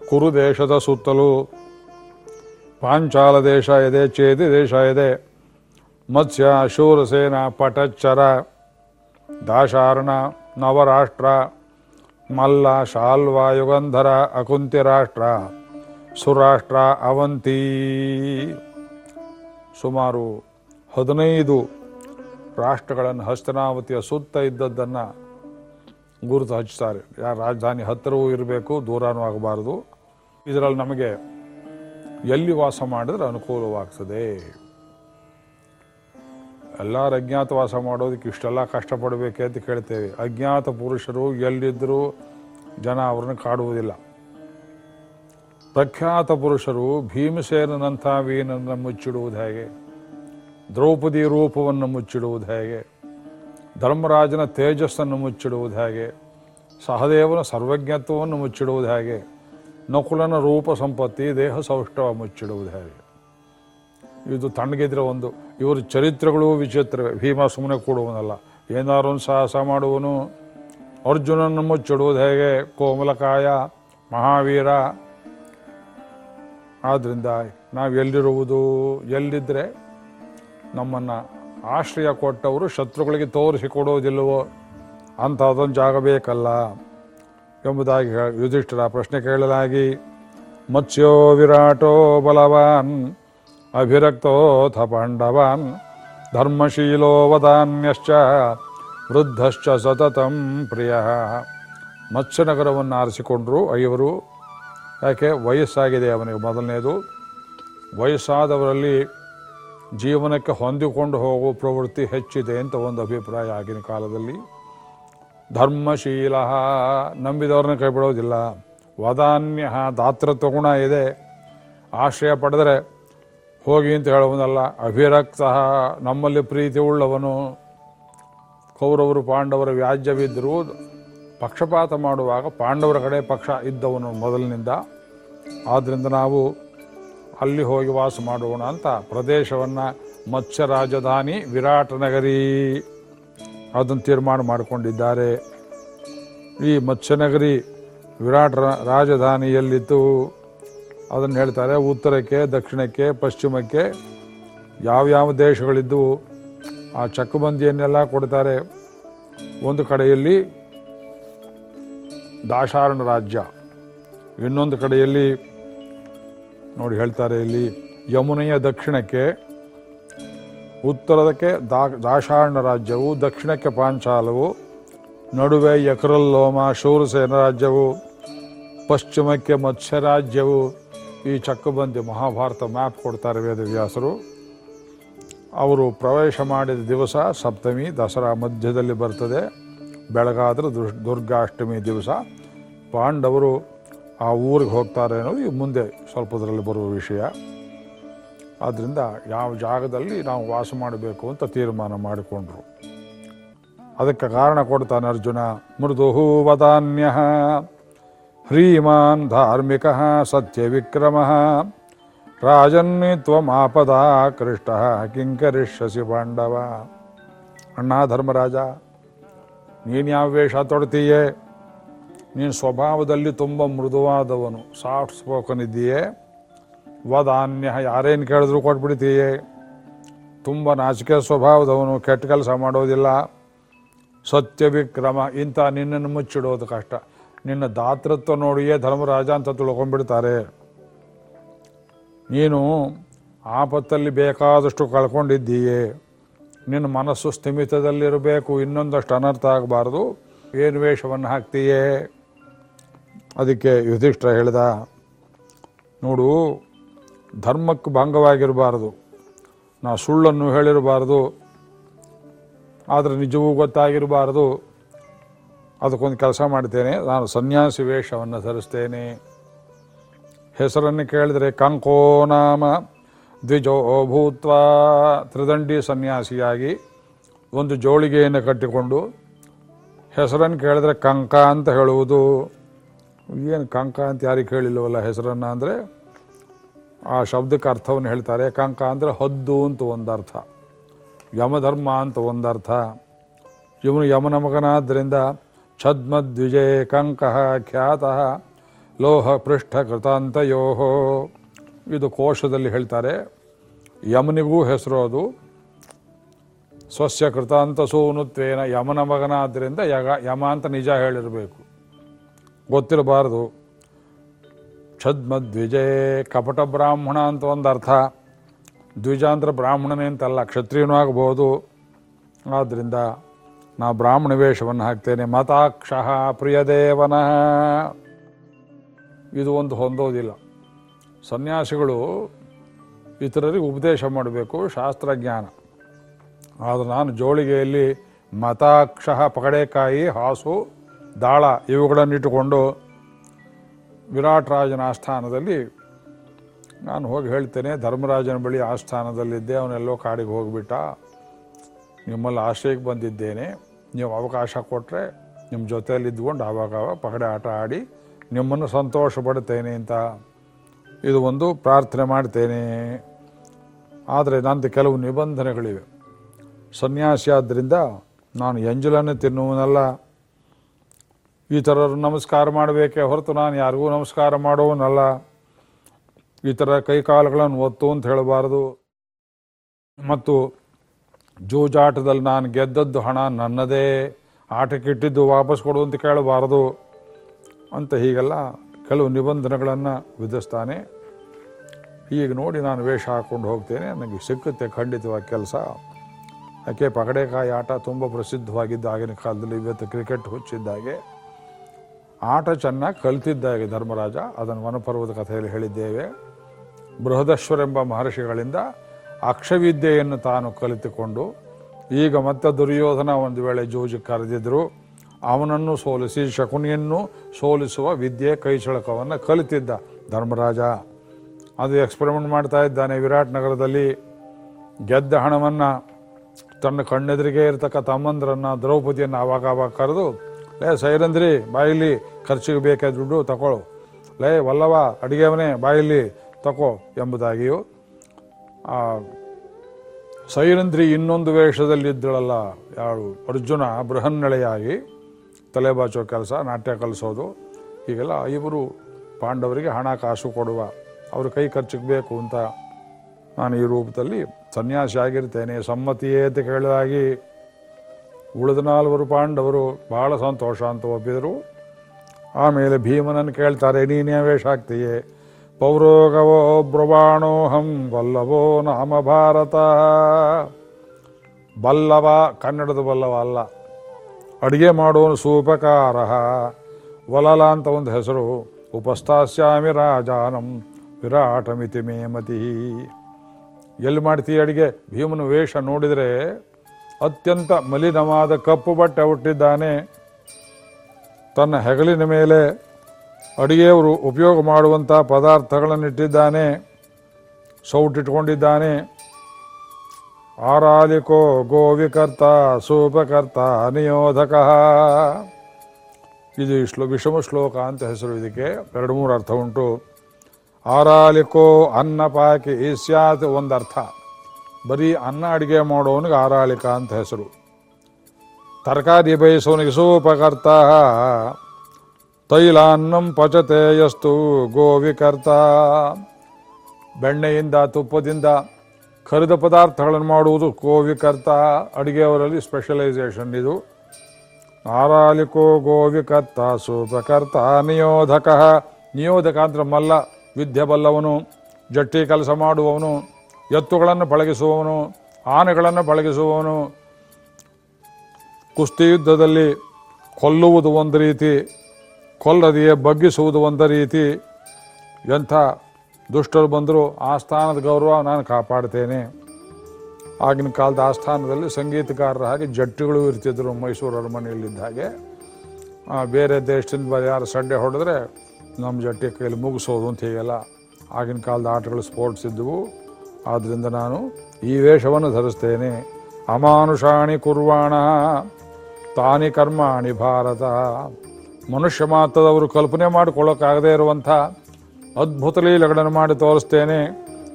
S1: ಕುರು ದೇಶದ ಸುತ್ತಲೂ. ಪಾಂಚಾಲ ದೇಶ ಇದೆ ಚೇದಿ ದೇಶ ಇದೆ ಮತ್ಸ್ಯ, ಶೂರಸೇನ, ಪಟಚ್ಚರ. ದಾಶಾರ್ಣ, ನವರಾಷ್ಟ್ರ. ಮಲ್ಲ, ಶಾಲ್ವ, ಯುಗಂಧರ ಅಕುಂತಿ ರಾಷ್ಟ್ರ ಸುರಾಷ್ಟ್ರ, ಅವಂತಿ. ಸುಮಾರು ಹದಿನೈದು ರಾಷ್ಟ್ರಗಳನ್ನು ಹಸ್ತನಾವತಿಯ ಸುತ್ತ ಇದ್ದದ್ದನ್ನು ಗುರುತು ಹಚ್ಚುತ್ತಾರೆ ಯಾರು ರಾಜಧಾನಿ ಹತ್ತಿರವೂ ಇರಬೇಕು, ದೂರನೂ ಆಗಬಾರದು. ಇದರಲ್ಲಿ ನಮಗೆ ಎಲ್ಲಿ ವಾಸ ಮಾಡಿದ್ರೆ ಅನುಕೂಲವಾಗ್ತದೆ. ಅಜ್ಞಾತ ವಾಸ ಮಾಡೋದಕ್ಕೆ ಇಷ್ಟೆಲ್ಲ ಕಷ್ಟಪಡಬೇಕೆ ಅಂತ ಕೇಳ್ತೇವೆ. ಅಜ್ಞಾತ ಪುರುಷರು ಎಲ್ಲಿದ್ದರೂ ಜನ ಅವ್ರನ್ನ ಕಾಡುವುದಿಲ್ಲ. ಪ್ರಖ್ಯಾತ ಪುರುಷರು ಭೀಮಸೇನಂಥ ವೀನನ್ನು ಮುಚ್ಚಿಡುವುದು ಹೇಗೆ? ದ್ರೌಪದಿ ರೂಪವನ್ನು ಮುಚ್ಚಿಡುವುದು ಹೇಗೆ? ಧರ್ಮರಾಜನ ತೇಜಸ್ಸನ್ನು ಮುಚ್ಚಿಡುವುದು ಹೇಗೆ? ಸಹದೇವನ ಸರ್ವಜ್ಞತ್ವವನ್ನು ಮುಚ್ಚಿಡುವುದು ಹೇಗೆ? ನಕುಲನ ರೂಪ ಸಂಪತ್ತಿ, ದೇಹ ಸೌಷ್ಠವ ಮುಚ್ಚಿಡುವುದು ಹೇಗೆ? ಇದು ತಣ್ಣಗಿದ್ರೆ ಒಂದು. ಇವರು ಚರಿತ್ರೆಗಳು ವಿಚಿತ್ರವೇ. ಭೀಮ ಸುಮ್ಮನೆ ಕೂಡುವನಲ್ಲ. ಏನಾರು ಒಂದು ಸಾಹಸ ಮಾಡುವನು. ಅರ್ಜುನನ್ನು ಮುಚ್ಚಿಡುವುದು ಹೇಗೆ? ಕೋಮಲಕಾಯ, ಮಹಾವೀರ. ಆದ್ದರಿಂದ ನಾವು ಎಲ್ಲಿರುವುದು? ಎಲ್ಲಿದ್ದರೆ ನಮ್ಮನ್ನು ಆಶ್ರಯ ಕೊಟ್ಟವರು ಶತ್ರುಗಳಿಗೆ ತೋರಿಸಿಕೊಡೋದಿಲ್ಲವೋ ಅಂಥದ್ದೊಂದು ಜಾಗ ಬೇಕಲ್ಲ ಎಂಬುದಾಗಿ ಯುಧಿಷ್ಠರ ಪ್ರಶ್ನೆ ಕೇಳಲಾಗಿ, ಮತ್ಸ್ಯೋ ವಿರಾಟೋ ಬಲವಾನ್, ಅಭಿರಕ್ತೋಥ ಪಾಂಡವಾನ್, ಧರ್ಮಶೀಲೋ ವದಾನ್ಯಶ್ಚ, ವೃದ್ಧಶ್ಚ ಸತತಂ ಪ್ರಿಯ. ಮತ್ಸ್ಯನಗರವನ್ನು ಆರಿಸಿಕೊಂಡರು ಐವರು. ಯಾಕೆ? ವಯಸ್ಸಾಗಿದೆ ಅವನಿಗೆ ಮೊದಲನೇದು. ವಯಸ್ಸಾದವರಲ್ಲಿ ಜೀವನಕ್ಕೆ ಹೊಂದಿಕೊಂಡು ಹೋಗುವ ಪ್ರವೃತ್ತಿ ಹೆಚ್ಚಿದೆ ಅಂತ ಒಂದು ಅಭಿಪ್ರಾಯ ಆಗಿನ ಕಾಲದಲ್ಲಿ. ಧರ್ಮಶೀಲ ನಂಬಿದವ್ರನ್ನ ಕೈ ಬಿಡೋದಿಲ್ಲ ವದಾನ್ಯ ದಾತೃತ್ವ ಗುಣ ಇದೆ. ಆಶ್ರಯ ಪಡೆದರೆ ಹೋಗಿ ಅಂತ ಹೇಳುವುದಲ್ಲ ಅಭಿರಕ್ತ ನಮ್ಮಲ್ಲಿ ಪ್ರೀತಿ ಉಳ್ಳವನು. ಕೌರವರು ಪಾಂಡವರ ವ್ಯಾಜ್ಯವಿದ್ದರೂ ಪಕ್ಷಪಾತ ಮಾಡುವಾಗ ಪಾಂಡವರ ಕಡೆ ಪಕ್ಷ ಇದ್ದವನು ಮೊದಲಿನಿಂದ. ಆದ್ದರಿಂದ ನಾವು ಅಲ್ಲಿ ಹೋಗಿ ವಾಸ ಮಾಡೋಣ ಅಂತ ಪ್ರದೇಶವನ್ನು ಮತ್ಸ್ಯ ರಾಜಧಾನಿ ವಿರಾಟ ನಗರಿ. ಅದನ್ನು ತೀರ್ಮಾನ ಮಾಡಿಕೊಂಡಿದ್ದಾರೆ. ಈ ಮತ್ಸ್ಯನಗರಿ ವಿರಾಟ್ ರಾಜಧಾನಿಯಲ್ಲಿತ್ತು ಅದನ್ನು ಹೇಳ್ತಾರೆ ಉತ್ತರಕ್ಕೆ, ದಕ್ಷಿಣಕ್ಕೆ, ಪಶ್ಚಿಮಕ್ಕೆ ಯಾವ್ಯಾವ ದೇಶಗಳಿದ್ದವು ಆ ಚಕ್ಕಬಂದಿಯನ್ನೆಲ್ಲ ಕೊಡ್ತಾರೆ. ಒಂದು ಕಡೆಯಲ್ಲಿ ದಾಶಾರಣ ರಾಜ್ಯ, ಇನ್ನೊಂದು ಕಡೆಯಲ್ಲಿ ನೋಡಿ ಹೇಳ್ತಾರೆ ಇಲ್ಲಿ, ಯಮುನೆಯ ದಕ್ಷಿಣಕ್ಕೆ ಉತ್ತರದಕ್ಕೆ ದಾ, ದಾಶಾರಣ ರಾಜ್ಯವು, ದಕ್ಷಿಣಕ್ಕೆ ಪಾಂಚಾಲವು, ನಡುವೆ ಯಕರಲ್ಲೋಮ ಶೂರಸೇನ ರಾಜ್ಯವು, ಪಶ್ಚಿಮಕ್ಕೆ ಮತ್ಸ್ಯ ರಾಜ್ಯವು, ಈ ಚಕ್ಕಬಂದಿ ಮಹಾಭಾರತ ಮ್ಯಾಪ್ ಕೊಡ್ತಾರೆ ವೇದವ್ಯಾಸರು. ಅವರು ಪ್ರವೇಶ ಮಾಡಿದ ದಿವಸ ಸಪ್ತಮಿ, ದಸರಾ ಮಧ್ಯದಲ್ಲಿ ಬರ್ತದೆ. ಬೆಳಗಾದ್ರೆ ದುರ್, ದುರ್ಗಾಷ್ಟಮಿ ದಿವಸ. ಪಾಂಡವರು ಆ ಊರಿಗೆ ಹೋಗ್ತಾರೆ ಅನ್ನೋದು ಈ ಮುಂದೆ ಸ್ವಲ್ಪದರಲ್ಲಿ ಬರುವ ವಿಷಯ. ಆದ್ದರಿಂದ ಯಾವ ಜಾಗದಲ್ಲಿ ನಾವು ವಾಸ ಮಾಡಬೇಕು ಅಂತ ತೀರ್ಮಾನ ಮಾಡಿಕೊಂಡ್ರು. ಅದಕ್ಕೆ ಕಾರಣ ಕೊಡ್ತಾನೆ ಅರ್ಜುನ ಮೃದು ವದಾನ್ಯ, ಹ್ರೀಮಾನ್ ಧಾರ್ಮಿಕ ಸತ್ಯವಿಕ್ರಮ ರಾಜನ್ನಿ ತ್ವಮಾಪದ ಕೃಷ್ಟ ಕಿಂಕರಿಷ್ಯಸಿ ಪಾಂಡವ. ಅಣ್ಣ ಧರ್ಮರಾಜ, ನೀನು ಯಾವ ವೇಷ ತೊಡ್ತೀಯೇ? ನೀನು ಸ್ವಭಾವದಲ್ಲಿ ತುಂಬ ಮೃದುವಾದವನು, ಸಾಫ್ಟ್ ಸ್ಪೋಕನ್ ಇದ್ದೀಯೇ? ವದಾನ್ಯ, ಯಾರೇನು ಕೇಳಿದ್ರು ಕೊಟ್ಬಿಡ್ತೀಯೇ? ತುಂಬ ನಾಚಿಕೆ ಸ್ವಭಾವದವನು, ಕೆಟ್ಟ ಕೆಲಸ ಮಾಡೋದಿಲ್ಲ. ಸತ್ಯ ವಿಕ್ರಮ ಇಂಥ ನಿನ್ನನ್ನು ಮುಚ್ಚಿಡೋದು ಕಷ್ಟ. ನಿನ್ನ ದಾತೃತ್ವ ನೋಡಿಯೇ ಧರ್ಮರಾಜ ಅಂತ ತಿಳ್ಕೊಂಡ್ಬಿಡ್ತಾರೆ. ನೀನು ಆಪತ್ತಲ್ಲಿ ಬೇಕಾದಷ್ಟು ಕಳ್ಕೊಂಡಿದ್ದೀಯೇ? ನಿನ್ನ ಮನಸ್ಸು ಸ್ಥಿಮಿತದಲ್ಲಿರಬೇಕು, ಇನ್ನೊಂದಷ್ಟು ಅನರ್ಥ ಆಗಬಾರ್ದು. ಏನು ವೇಷವನ್ನು ಹಾಕ್ತೀಯೇ? ಅದಕ್ಕೆ ಯುಧಿಷ್ಠ ಹೇಳ್ದ, ನೋಡು, ಧರ್ಮಕ್ಕೆ ಭಂಗವಾಗಿರಬಾರ್ದು. ನಾ ಸುಳ್ಳನ್ನು ಹೇಳಿರಬಾರ್ದು. ಆದರೆ ನಿಜವೂ ಗೊತ್ತಾಗಿರಬಾರ್ದು. ಅದಕ್ಕೊಂದು ಕೆಲಸ ಮಾಡ್ತೇನೆ. ನಾನು ಸನ್ಯಾಸಿ ವೇಷವನ್ನು ಧರಿಸ್ತೇನೆ. ಹೆಸರನ್ನು ಕೇಳಿದರೆ ಕಂಕೋ ನಾಮ ದ್ವಿಜೋ ಭೂತ್ವ ತ್ರಿದಂಡಿ ಸನ್ಯಾಸಿಯಾಗಿ ಒಂದು ಜೋಳಿಗೆಯನ್ನು ಕಟ್ಟಿಕೊಂಡು ಹೆಸರನ್ನು ಕೇಳಿದರೆ ಕಂಕ ಅಂತ ಹೇಳುವುದು. ಏನು ಕಂಕ ಅಂತ ಯಾರಿಗೆ ಕೇಳಿಲ್ಲವಲ್ಲ ಹೆಸರನ್ನು ಅಂದರೆ ಆ ಶಬ್ದಕ್ಕೆ ಅರ್ಥವನ್ನು ಹೇಳ್ತಾರೆ. ಕಂಕ ಅಂದರೆ ಹದ್ದು ಅಂತ ಒಂದು ಅರ್ಥ ಯಮಧರ್ಮ ಅಂತ ಒಂದು ಅರ್ಥ ಇವನು ಯಮನ ಮಗನಾದ್ದರಿಂದ ಛದ್ಮದ್ವಿಜಯ ಕಂಕಃ ಖ್ಯಾತಃ ಲೋಹ ಪೃಷ್ಠ ಕೃತಾಂತಯೋಹೋ ಇದು ಕೋಶದಲ್ಲಿ ಹೇಳ್ತಾರೆ. ಯಮನಿಗೂ ಹೆಸರು ಅದು. ಸ್ವಸ್ಯ ಕೃತಾಂತ ಸೂನುತ್ವೇನ ಯಮನ ಮಗನಾದ್ದರಿಂದ ಯಗ ಯಮ ಅಂತ ನಿಜ ಹೇಳಿರಬೇಕು. ಗೊತ್ತಿರಬಾರ್ದು. ಛದ್ಮದ್ವಿಜಯ ಕಪಟ ಬ್ರಾಹ್ಮಣ ಅಂತ ಒಂದು ಅರ್ಥ. ದ್ವಿಜ ಅಂದ್ರೆ ಬ್ರಾಹ್ಮಣನೇ ಅಂತಲ್ಲ, ಕ್ಷತ್ರಿಯನೂ ಆಗಬಹುದು ಆದ್ದರಿಂದ ನಾ ಬ್ರಾಹ್ಮಣ ವೇಷವನ್ನು ಹಾಕ್ತೇನೆ. ಮತಾಕ್ಷ ಪ್ರಿಯದೇವನ. ಇದು ಒಂದು ಹೊಂದೋದಿಲ್ಲ. ಸನ್ಯಾಸಿಗಳು ಇತರರಿಗೆ ಉಪದೇಶ ಮಾಡಬೇಕು, ಶಾಸ್ತ್ರಜ್ಞಾನ. ಆದರೆ ನಾನು ಜೋಳಿಗೆಯಲ್ಲಿ ಮತಾಕ್ಷ ಪಗಡೆಕಾಯಿ ಹಾಸು ದಾಳ ಇವುಗಳನ್ನಿಟ್ಟುಕೊಂಡು ವಿರಾಟ್ ರಾಜನ ಆಸ್ಥಾನದಲ್ಲಿ ನಾನು ಹೋಗಿ ಹೇಳ್ತೇನೆ, ಧರ್ಮರಾಜನ ಬಳಿ ಆಸ್ಥಾನದಲ್ಲಿದ್ದೆ, ಅವನೆಲ್ಲೋ ಕಾಡಿಗೆ ಹೋಗಿಬಿಟ್ಟ. ನಿಮ್ಮಲ್ಲಿ ಆಶ್ರಯಕ್ಕೆ ಬಂದಿದ್ದೇನೆ. ನೀವು ಅವಕಾಶ ಕೊಟ್ಟರೆ ನಿಮ್ಮ ಜೊತೆಯಲ್ಲಿ ಆವಾಗ ಆವಾಗ ಪಕಡೆ ಆಟ ಆಡಿ ನಿಮ್ಮನ್ನು ಸಂತೋಷ ಪಡ್ತೇನೆ ಅಂತ ಇದು ಒಂದು ಪ್ರಾರ್ಥನೆ ಮಾಡ್ತೇನೆ. ಆದರೆ ನಂದು ಕೆಲವು ನಿಬಂಧನೆಗಳಿವೆ. ಸನ್ಯಾಸಿ ಆದ್ದರಿಂದ ನಾನು ಎಂಜಲನ್ನು ತಿನ್ನುವನಲ್ಲ. ಈ ನಮಸ್ಕಾರ ಮಾಡಬೇಕೇ ಹೊರತು ನಾನು ಯಾರಿಗೂ ನಮಸ್ಕಾರ ಮಾಡೋವನಲ್ಲ ಈ ಥರ ಕೈಕಾಲುಗಳನ್ನು ಒತ್ತು ಅಂತ ಹೇಳಬಾರದು. ಮತ್ತು ಜೂಜಾಟದಲ್ಲಿ ನಾನು ಗೆದ್ದದ್ದು ಹಣ ನನ್ನದೇ. ಆಟಕ್ಕೆ ಇಟ್ಟಿದ್ದು ವಾಪಸ್ ಕೊಡು ಅಂತ ಕೇಳಬಾರದು. ಅಂತ ಹೀಗೆಲ್ಲ ಕೆಲವು ನಿಬಂಧನೆಗಳನ್ನು ವಿಧಿಸ್ತಾನೆ. ಈಗ ನೋಡಿ ನಾನು ವೇಷ ಹಾಕ್ಕೊಂಡು ಹೋಗ್ತೇನೆ. ನನಗೆ ಸಿಕ್ಕುತ್ತೆ ಖಂಡಿತವಾಗಿ ಕೆಲಸ. ಯಾಕೆ ಪಗಡೆಕಾಯಿ ಆಟ ತುಂಬ ಪ್ರಸಿದ್ಧವಾಗಿದ್ದ ಆಗಿನ ಕಾಲದಲ್ಲಿ ಇವತ್ತು ಕ್ರಿಕೆಟ್ ಹುಚ್ಚಿದ್ದಾಗೆ ಆಟ ಚೆನ್ನಾಗಿ ಕಲ್ತಿದ್ದಾಗೆ ಧರ್ಮರಾಜ. ಅದನ್ನು ವನಪರ್ವದ ಕಥೆಯಲ್ಲಿ ಹೇಳಿದ್ದೇವೆ. ಬೃಹದಶ್ವರೆಂಬ ಮಹರ್ಷಿಗಳಿಂದ ಅಕ್ಷವಿದ್ಯೆಯನ್ನು ತಾನು ಕಲಿತುಕೊಂಡು, ಈಗ ಮತ್ತೆ ದುರ್ಯೋಧನ ಒಂದು ವೇಳೆ ಜೂಜಿಗೆ ಕರೆದಿದ್ರು, ಅವನನ್ನು ಸೋಲಿಸಿ ಶಕುನಿಯನ್ನು ಸೋಲಿಸುವ ವಿದ್ಯೆ ಕೈಚಳಕವನ್ನು ಕಲಿತಿದ್ದ ಧರ್ಮರಾಜ. ಅದು ಎಕ್ಸ್ಪೆರಿಮೆಂಟ್ ಮಾಡ್ತಾ ಇದ್ದಾನೆ ವಿರಾಟ್ ನಗರದಲ್ಲಿ. ಗೆದ್ದ ಹಣವನ್ನು ತನ್ನ ಕಣ್ಣೆದುರಿಗೆ ಇರತಕ್ಕ ತಮ್ಮಂದ್ರನ್ನ ದ್ರೌಪದಿಯನ್ನು ಆವಾಗ ಆವಾಗ ಕರೆದು, ಲೇ ಸೈರಂದ್ರಿ ಬಾಯಿಲಿ ಖರ್ಚಿಗೆ ಬೇಕಾದ ದುಡ್ಡು ತಗೊಳ್ಳು ಲೈ ವಲ್ಲವ ಅಡುಗೆವನೇ ಬಾಯಲ್ಲಿ ತಕೋ ಎಂಬುದಾಗಿಯೂ, ಆ ಸೈರಂದ್ರಿ ಇನ್ನೊಂದು ವೇಷದಲ್ಲಿದ್ದಳಲ್ಲ ಯಾರು ಅರ್ಜುನ ಬೃಹನ್ನಳೆಯಾಗಿ ತಲೆ ಬಾಚೋ ಕೆಲಸ, ನಾಟ್ಯ ಕಲಿಸೋದು. ಹೀಗೆಲ್ಲ ಇವರು ಪಾಂಡವರಿಗೆ ಹಣ ಕಾಸು ಕೊಡುವ. ಅವ್ರ ಕೈ ಖರ್ಚಿಗೆ ಬೇಕು ಅಂತ ನಾನು ಈ ರೂಪದಲ್ಲಿ ಸನ್ಯಾಸಿ ಆಗಿರ್ತೇನೆ. ಸಮ್ಮತಿಯೇ ಅಂತ ಕೇಳಿದಾಗಿ ಉಳಿದ ನಾಲ್ವರು ಪಾಂಡವರು ಬಹಳ ಸಂತೋಷ ಅಂತ ಒಪ್ಪಿದರು. ಆಮೇಲೆ ಭೀಮನನ್ನು ಕೇಳ್ತಾರೆ, ನೀನೇ ವೇಷ ಆಗ್ತೀಯೇ ಪೌರೋಗವೋ ಬ್ರವಾಣೋಹಂ ಬಲ್ಲವೋ ನಾಮ ಭಾರತ. ಬಲ್ಲವ, ಕನ್ನಡದ ಬಲ್ಲವ ಅಲ್ಲ. ಅಡುಗೆ ಮಾಡೋನು ಸೂಪಕಾರ ವಲಲ ಅಂತ ಒಂದು ಹೆಸರು. ಉಪಸ್ಥಾಸ್ಯಾಮಿ ರಾಜಾನಂ ವಿರಾಟಮಿತಿ ಮೇ ಮತಿ. ಎಲ್ಲಿ ಮಾಡ್ತೀಯ ಅಡುಗೆ? ಭೀಮನ ವೇಷ ನೋಡಿದರೆ ಅತ್ಯಂತ ಮಲಿನವಾದ ಕಪ್ಪು ಬಟ್ಟೆ ಹುಟ್ಟಿದ್ದಾನೆ ತನ್ನ ಹೆಗಲಿನ ಮೇಲೆ ಅಡಿಗೆಯವರು ಉಪಯೋಗ ಮಾಡುವಂಥ ಪದಾರ್ಥಗಳನ್ನಿಟ್ಟಿದ್ದಾನೆ, ಸೌಟಿಟ್ಕೊಂಡಿದ್ದಾನೆ. ಆರಾಲಿಕೋ ಗೋವಿಕರ್ತ, ಸೂಪಕರ್ತ, ನಿಯೋಧಕ. ಇದು ಶ್ಲೋ, ವಿಷಮ ಶ್ಲೋಕ ಅಂತ ಹೆಸರು. ಇದಕ್ಕೆ ಎರಡು ಮೂರು ಅರ್ಥ ಉಂಟು. ಆರಾಲಿಕೋ ಅನ್ನ ಪಾಕಿ ಈಸ್ಯಾತ್ ಒಂದು ಅರ್ಥ ಬರೀ ಅನ್ನ ಅಡುಗೆ ಮಾಡೋನಿಗೆ ಆರಾಲಿಕ ಅಂತ ಹೆಸರು. ತರಕಾರಿ ಬೇಯಿಸೋನಿಗೆ ಸೂಪಕರ್ತ ತೈಲಾನ್ನಂ ಪಚತೆ ಯಸ್ತು ಗೋವಿಕರ್ತ. ಬೆಣ್ಣೆಯಿಂದ, ತುಪ್ಪದಿಂದ ಕರಿದ ಪದಾರ್ಥಗಳನ್ನು ಮಾಡುವುದು ಗೋವಿಕರ್ತ. ಅಡುಗೆಯವರಲ್ಲಿ ಸ್ಪೆಷಲೈಸೇಷನ್ ಇದು. ಆರಾಲಿಕೋ ಗೋವಿಕರ್ತ, ಸೂಪಕರ್ತ, ನಿಯೋಧಕ. ನಿಯೋಧಕ ಅಂದ್ರೆ ಮಲ್ಲ, ವಿದ್ಯೆ ಬಲ್ಲವನು, ಜಟ್ಟಿ ಕೆಲಸ ಮಾಡುವವನು, ಎತ್ತುಗಳನ್ನು ಪಳಗಿಸುವವನು, ಆನೆಗಳನ್ನು ಪಳಗಿಸುವವನು ಕುಸ್ತಿ ಯುದ್ಧದಲ್ಲಿ ಕೊಲ್ಲುವುದು ಒಂದು ರೀತಿ, ಕೊಲ್ಲದೆಯೇ ಬಗ್ಗಿಸುವುದು ಒಂದು ರೀತಿ. ಎಂಥ ದುಷ್ಟರು ಬಂದರೂ ಆ ಸ್ಥಾನದ ಗೌರವ ನಾನು ಕಾಪಾಡ್ತೇನೆ. ಆಗಿನ ಕಾಲದ ಆಸ್ಥಾನದಲ್ಲಿ ಸಂಗೀತಗಾರರ ಹಾಗೆ ಜಟ್ಟಿಗಳು ಇರ್ತಿದ್ರು ಮೈಸೂರು ಅರಮನೆಯಲ್ಲಿದ್ದ ಹಾಗೆ. ಬೇರೆ ದೇಶದಿಂದ ಯಾರು ಸಡ್ಡೆ ಹೊಡೆದ್ರೆ ನಮ್ಮ ಜಟ್ಟಿ ಕೈಯಲ್ಲಿ ಮುಗಿಸೋದು ಅಂತ ಹೀಗೆಲ್ಲ ಆಗಿನ ಕಾಲದ ಆಟಗಳು ಸ್ಪೋರ್ಟ್ಸ್ ಇದ್ದವು. ಆದ್ದರಿಂದ ನಾನು ಈ ವೇಷವನ್ನು ಧರಿಸ್ತೇನೆ. ಅಮಾನುಷಾಣಿ ಕುರ್ವಾಣ ತಾನಿ ಕರ್ಮಾಣಿ ಭಾರತ. ಮನುಷ್ಯ ಮಾತ್ರದವರು ಕಲ್ಪನೆ ಮಾಡಿಕೊಳ್ಳೋಕ್ಕಾಗದೇ ಇರುವಂಥ ಅದ್ಭುತ ಲೀಲೆಗಳನ್ನು ಮಾಡಿ ತೋರಿಸ್ತೇನೆ.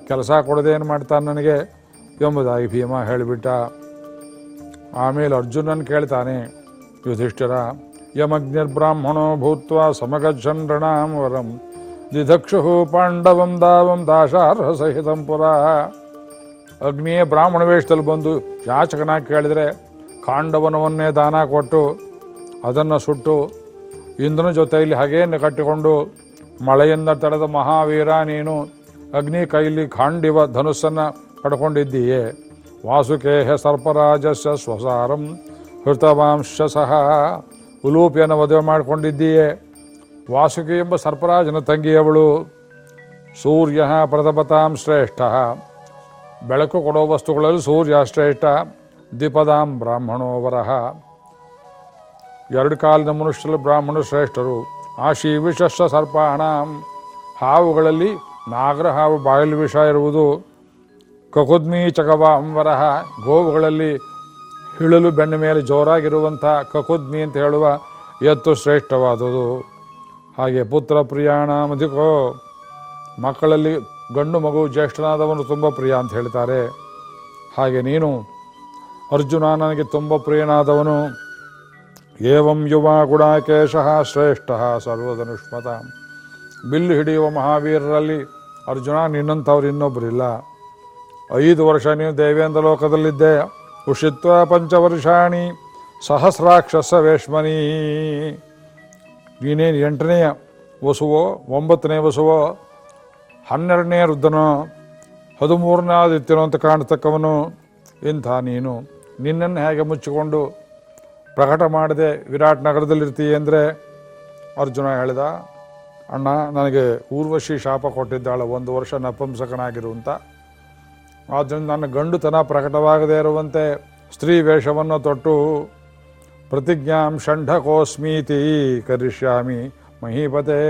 S1: ಕೆಲಸ ಕೊಡದೆ ಏನು ಮಾಡ್ತಾನೆ ನನಗೆ ಎಂಬುದಾಗಿ ಭೀಮ ಹೇಳಿಬಿಟ್ಟ. ಆಮೇಲೆ ಅರ್ಜುನನ್ ಕೇಳ್ತಾನೆ, ಯುಧಿಷ್ಠಿರ ಯಮಗ್ನಿರ್ಬ್ರಾಹ್ಮಣೋ ಭೂತ್ವ ಸಮಗಚ್ಚನ್ ಋಣಾಂ ವರಂ ದಿಧಕ್ಷು ಪಾಂಡವಂ ದಾವಂ ದಾಶಾರ್ಹ ಸಹಿತಂ ಪುರ. ಅಗ್ನಿಯೇ ಬ್ರಾಹ್ಮಣ ವೇಷದಲ್ಲಿ ಬಂದು ಯಾಚಕನಾಗಿ ಕೇಳಿದರೆ ಕಾಂಡವನವನ್ನೇ ದಾನ ಕೊಟ್ಟು ಅದನ್ನು ಸುಟ್ಟು ಇಂದ್ರನ ಜೊತೆಯಲ್ಲಿ ಹಗೆಯನ್ನು ಕಟ್ಟಿಕೊಂಡು ಮಳೆಯಿಂದ ತಡೆದ ಮಹಾವೀರ ನೀನು ಅಗ್ನಿ ಕೈಲಿ ಖಾಂಡಿವ ಧನುಸ್ಸನ್ನು ಪಡ್ಕೊಂಡಿದ್ದೀಯೇ. ವಾಸುಕೇಹ ಸರ್ಪರಾಜಸ್ಯ ಸ್ವಸಾರಂ ಹೃತವಾಂಶ ಸಹ. ಉಲೂಪಿಯನ್ನು ಮದುವೆ ಮಾಡಿಕೊಂಡಿದ್ದೀಯೇ. ವಾಸುಕಿ ಎಂಬ ಸರ್ಪರಾಜನ ತಂಗಿಯವಳು ಸೂರ್ಯ ಪ್ರತಪತಾಂ ಶ್ರೇಷ್ಠ. ಬೆಳಕು ಕೊಡೋ ವಸ್ತುಗಳಲ್ಲಿ ಸೂರ್ಯ ಶ್ರೇಷ್ಠ. ದೀಪದಾಂ ಬ್ರಾಹ್ಮಣೋವರಹ ಎರಡು ಕಾಲದ ಮನುಷ್ಯರಲ್ಲಿ ಬ್ರಾಹ್ಮಣ ಶ್ರೇಷ್ಠರು. ಆಶಿ ವಿಷಸ್ಸ ಸರ್ಪಾಣಾಂ. ಹಾವುಗಳಲ್ಲಿ ನಾಗರ ಹಾವು ಬಾಯಲ್ಲಿ ವಿಷ ಇರುವುದು. ಕಕುದ್ಮಿ ಚಕವ ವರಹ ಗೋವುಗಳಲ್ಲಿ ಹಿಳಲು ಬೆನ್ನ ಮೇಲೆ ಜೋರಾಗಿರುವಂಥ ಕಕುದ್ಮಿ ಅಂತ ಹೇಳುವ ಎತ್ತು ಶ್ರೇಷ್ಠವಾದುದು. ಹಾಗೆ ಪುತ್ರ ಪ್ರಿಯಾಣ ಮಧಿಕೋ ಮಕ್ಕಳಲ್ಲಿ ಗಂಡು ಮಗು ಜ್ಯೇಷ್ಠನಾದವನು ತುಂಬ ಪ್ರಿಯ ಅಂತ ಹೇಳ್ತಾರೆ. ಹಾಗೆ ನೀನು ಅರ್ಜುನ ನನಗೆ ತುಂಬ ಪ್ರಿಯನಾದವನು. ಏವಂ ಯುವ ಗುಡಾಕೇಶ ಶ್ರೇಷ್ಠ ಸರ್ವಧನುಷ್ಮತ. ಬಿಲ್ಲು ಹಿಡಿಯುವ ಮಹಾವೀರರಲ್ಲಿ ಅರ್ಜುನ ನಿನ್ನಂಥವ್ರು ಇನ್ನೊಬ್ಬರಿಲ್ಲ ಐದು ವರ್ಷ ನೀವು ದೇವೇಂದ್ರ ಲೋಕದಲ್ಲಿದ್ದೆ. ಉಷಿತ್ವ ಪಂಚವರ್ಷಾಣಿ ಸಹಸ್ರಾಕ್ಷಸ ವೇಷ್ಮನಿ ನೀನೇನು ಎಂಟನೆಯ ವಸುವೋ, ಒಂಬತ್ತನೇ ವಸುವೋ ಹನ್ನೆರಡನೇ ವೃದ್ಧನೋ, ಹದಿಮೂರನೇ ಆದಿತ್ಯನೋ ಅಂತ ಕಾಣ್ತಕ್ಕವನು ಇಂಥ ನೀನು. ನಿನ್ನನ್ನು ಹೇಗೆ ಮುಚ್ಚಿಕೊಂಡು ಪ್ರಕಟ ಮಾಡಿದೆ ವಿರಾಟ್ ನಗರದಲ್ಲಿರ್ತೀಯ ಅಂದರೆ ಅರ್ಜುನ ಹೇಳಿದ, ಅಣ್ಣ, ನನಗೆ ಊರ್ವಶಿ ಶಾಪ ಕೊಟ್ಟಿದ್ದಾಳೆ, ಒಂದು ವರ್ಷ ನಪುಂಸಕನಾಗಿರು ಅಂತ. ಆದ್ದರಿಂದ ನನ್ನ ಗಂಡುತನ ಪ್ರಕಟವಾಗದೇ ಇರುವಂತೆ ಸ್ತ್ರೀ ವೇಷವನ್ನು ತೊಟ್ಟು ಪ್ರತಿಜ್ಞಾಂ ಷಂಢಕೋಸ್ಮೀತಿ ಕರಿಷ್ಯಾಮಿ ಮಹೀಪತೆ.